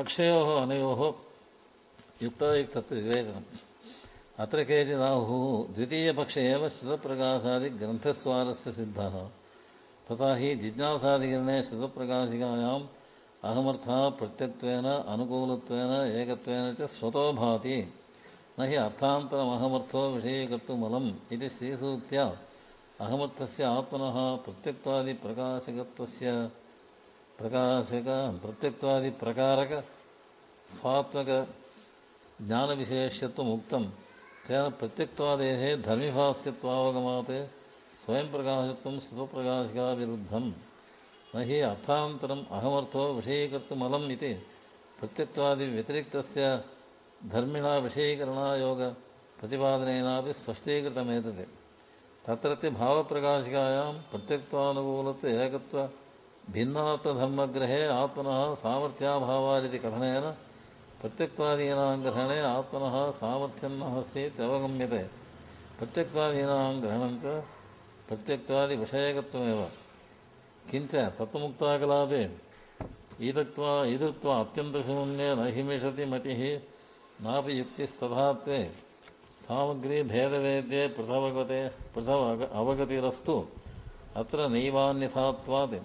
पक्षयोः अनयोः युक्तायुक्तत्व विवेचनम् अत्र केचिदाहुः द्वितीयपक्षे एव श्रुतप्रकाशादिग्रन्थस्वारस्य सिद्धः। तथा हि जिज्ञासादिकरणे श्रुतप्रकाशिकायाम् अहमर्थः प्रत्यक्त्वेन अनुकूलत्वेन, एकत्वेन च स्वतो भाति। न हि अर्थान्तरमहमर्थो विषयीकर्तुमलम् इति श्रीसूक्त्या अहमर्थस्य आत्मनः प्रत्यक्त्वादिप्रकाशकत्वस्य प्रकाशक प्रत्यक्त्वादिप्रकारक स्वात्मक ज्ञानविशेष्यत्वमुक्तं तेन प्रत्यक्त्वादेः धर्मिभास्यत्वावगमात् स्वयं प्रकाशत्वं स्वप्रकाशिकाविरुद्धं न हि अर्थान्तरम् अहमर्थो विषयीकर्तुमलम् इति प्रत्यक्त्वादिव्यतिरिक्तस्य धर्मिणा विषयीकरणायोगप्रतिपादनेनापि स्पष्टीकृतमेतत्। तत्रत्य भावप्रकाशिकायां प्रत्यक्त्वानुकूलत्व एकत्व भिन्नात्मधर्मग्रहे आत्मनः सामर्थ्याभावादिति कथनेन प्रत्यक्त्वादीनां ग्रहणे आत्मनः सामर्थ्यं नास्ति इत्यवगम्यते प्रत्यक्त्वादीनां ग्रहणं च प्रत्यक्त्वादिविषयकत्वमेव किञ्च तत्त्वमुक्ताकलापे ईदत्वा ईदृत्वा अत्यन्तशून्ये न हिमिषति मतिः नापि युक्तिस्तथात्वे सामग्रीभेदवेद्ये पृथवगते पृथव अवगतिरस्तु अत्र नैवान्यथात्वात्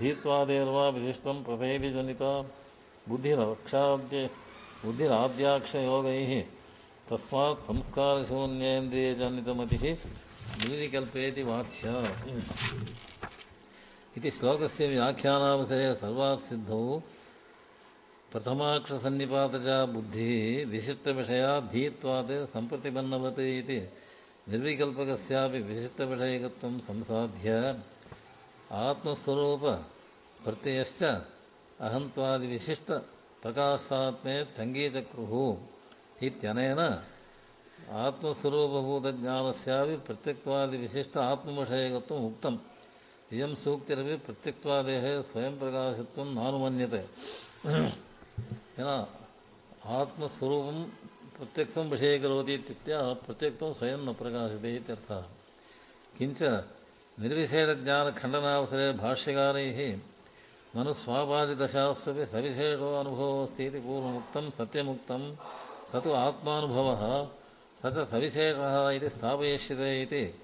धीत्वादेर्वा विशिष्टं प्रथैतिजनिता बुद्धिरक्षाद्य बुद्धिराद्याक्षयोगैः तस्मात् संस्कारशून्येन्द्रियजनितमतिः निर्विकल्पेति वाच्य। इति श्लोकस्य व्याख्यानावसरे सर्वात् सिद्धौ प्रथमाक्षसन्निपातजा बुद्धिः विशिष्टविषया धीत्वात् सम्प्रतिपन्नवत् इति निर्विकल्पकस्यापि विशिष्टविषयकत्वं संसाध्य। आत्मस्वरूप प्रत्ययश्च अहंत्वादिविशिष्ट प्रकाशात्मे ठङ्गीचक्रुः इत्यनेन आत्मस्वरूपभूतज्ञानस्यापि प्रत्यक्त्वादिविशिष्ट आत्मविषयकत्वम् उक्तम्। इयं सूक्तिर प्रत्यक्वादे स्वयं प्रकाशत्व नानुमन्यते। आत्मस्वरूप प्रत्यक्ष विषय करोती इत्युक्ते स्वयं न प्रकाशते किंच निर्विशेषज्ञानखण्डनावसरे भाष्यकारैः ननु स्वापादिदशास्वपि सविशेषो अनुभवो इति पूर्वमुक्तं, सत्यमुक्तं, स तु आत्मानुभवः, स च सविशेषः इति स्थापयिष्यते इति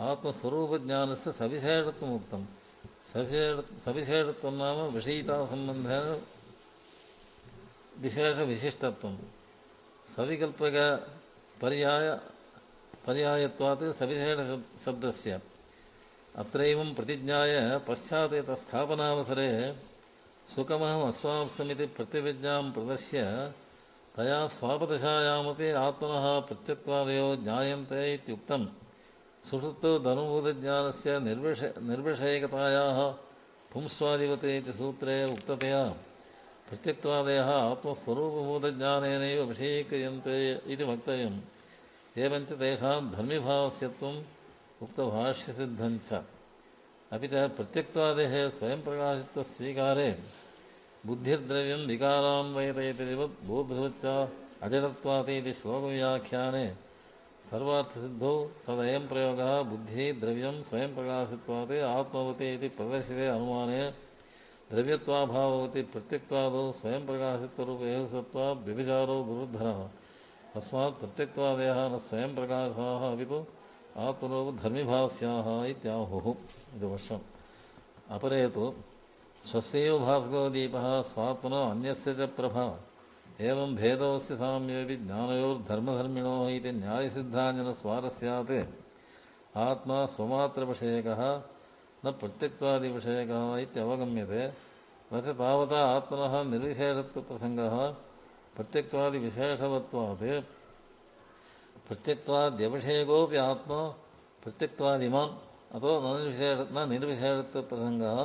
आत्मस्वरूपज्ञानस्य सविशेषत्वमुक्तं। सविशेष, सविशेषत्वं नाम विषयितासम्बन्धेन विशेषविशिष्टत्वं। सविकल्पकपर्याय, पर्यायत्वात् सविशेषशब्दस्य अत्रैवं प्रतिज्ञाय पश्चात् तत्स्थापनावसरे सुखमहम् अस्वांसमिति प्रतिविज्ञां प्रदर्श्य तया स्वापदशायामपि आत्मनः प्रत्यक्त्वादयो ज्ञायन्ते इत्युक्तं सुषुप्तो धनुभूतज्ञानस्य निर्विष, निर्विषयकतायाः पुंस्वादिवत् इति सूत्रे उक्ततया प्रत्यक्त्वादयः आत्मस्वरूपभूतज्ञानेनैव विषयीक्रियन्ते इति वक्तव्यम्। एवञ्च तेषां धर्मिभावस्यत्वम् उक्तभाष्यसिद्धञ्च। अपि च प्रत्यक्त्वादेः स्वयं प्रकाशित्वस्वीकारे बुद्धिर्द्रव्यं विकारान्वयतयतिरिव बोधवच्च अजडत्वात् इति श्लोकव्याख्याने सर्वार्थसिद्धौ तदयं प्रयोगः बुद्धिः द्रव्यं स्वयं प्रकाशित्वात् आत्मवति इति प्रदर्शिते अनुमाने द्रव्यत्वाभाववति प्रत्यक्त्वादौ स्वयं प्रकाशित्वरूपेः सत्त्वात् व्यभिचारो दुरुद्धरः तस्मात् प्रत्यक्त्वादयः न स्वयं प्रकाशाः अपि तु आत्मरूपधर्मिभास्याः इत्याहुः इति वर्षम् अपरे तु स्वस्यैव भास्को दीपः स्वात्मनो अन्यस्य च प्रभा एवं भेदोऽस्य साम्येऽपि ज्ञानयोर्धर्मधर्मिणोः इति न्यायसिद्धाञ्जनस्वारस्यात् आत्मा स्वमात्रविषयकः न प्रत्यक्त्वादिविषयकः इत्यवगम्यते न च तावता आत्मनः निर्विशेषत्वप्रसङ्गः प्रत्यक्त्वादिविशेषवत्वात् प्रत्यक्त्वाद्यविषयकोऽपि आत्मा प्रत्यक्त्वादिमान् अतो न निर्विशेष न निर्विशेषत्वप्रसङ्गः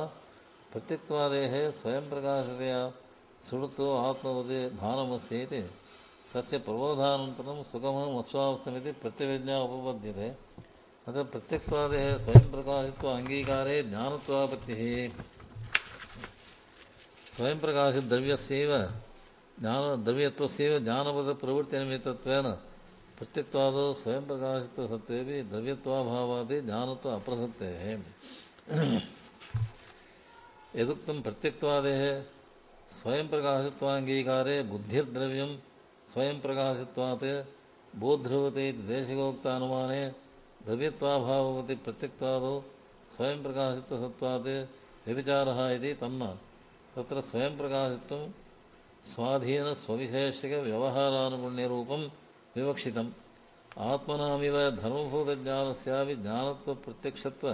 प्रत्यक्त्वादेः स्वयं प्रकाशतया सुषुप्तो आत्मवत् भानमस्ति इति। तस्य प्रबोधानन्तरं सुखमहम् अस्वावस्थमिति प्रत्यभिज्ञा उपपद्यते। न च स्वयं प्रकाशित्व अङ्गीकारे ज्ञानत्वापत्तिः। स्वयं प्रकाशद्रव्यस्यैव ज्ञान द्रव्यत्वस्यैव ज्ञानपदप्रवृत्तिनिमित्तत्वेन प्रत्यक्त्वादौ स्वयं प्रकाशित्वसत्त्वेपि द्रव्यत्वाभावात् ज्ञानत्व अप्रसक्तेः यदुक्तं प्रत्यक्त्वादेः स्वयं प्रकाशत्वाङ्गीकारे बुद्धिर्द्रव्यं स्वयं प्रकाशत्वात् बोध्रुवते इति देशिकोक्तानुमाने द्रव्यत्वाभाववति प्रत्यक्त्वादौ स्वयं प्रकाशत्वसत्त्वात् व्यभिचारः इति तन्न तत्र स्वयं प्रकाशत्वं स्वाधीनस्वविशेषिकव्यवहारानुगुण्यरूपं विवक्षितम् आत्मनामिव धर्मभूतज्ञानस्यापि ज्ञानत्वप्रत्यक्षत्व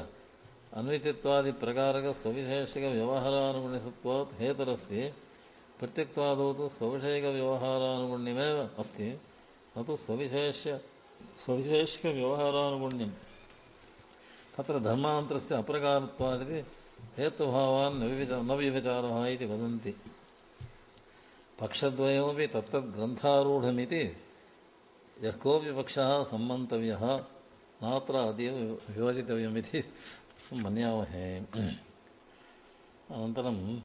अन्वितित्वादिप्रकारकस्वविशेषिकव्यवहारानुगुण्यसत्त्वात् हेतुरस्ति प्रत्यक्त्वादौ तु स्वविषयिकव्यवहारानुगुण्यमेव अस्ति न तु स्वविशेष्य स्वविशेषिकव्यवहारानुगुण्यं तत्र धर्मान्तरस्य अप्रकारत्वादिति हेतुभावान् न विविच न व्यभिचारः इति वदन्ति पक्षद्वयमपि तत्तद्ग्रन्थारूढमिति यः कोऽपि पक्षः सम्मन्तव्यः नात्र अतीव विवरितव्यमिति मन्यामहे अनन्तरं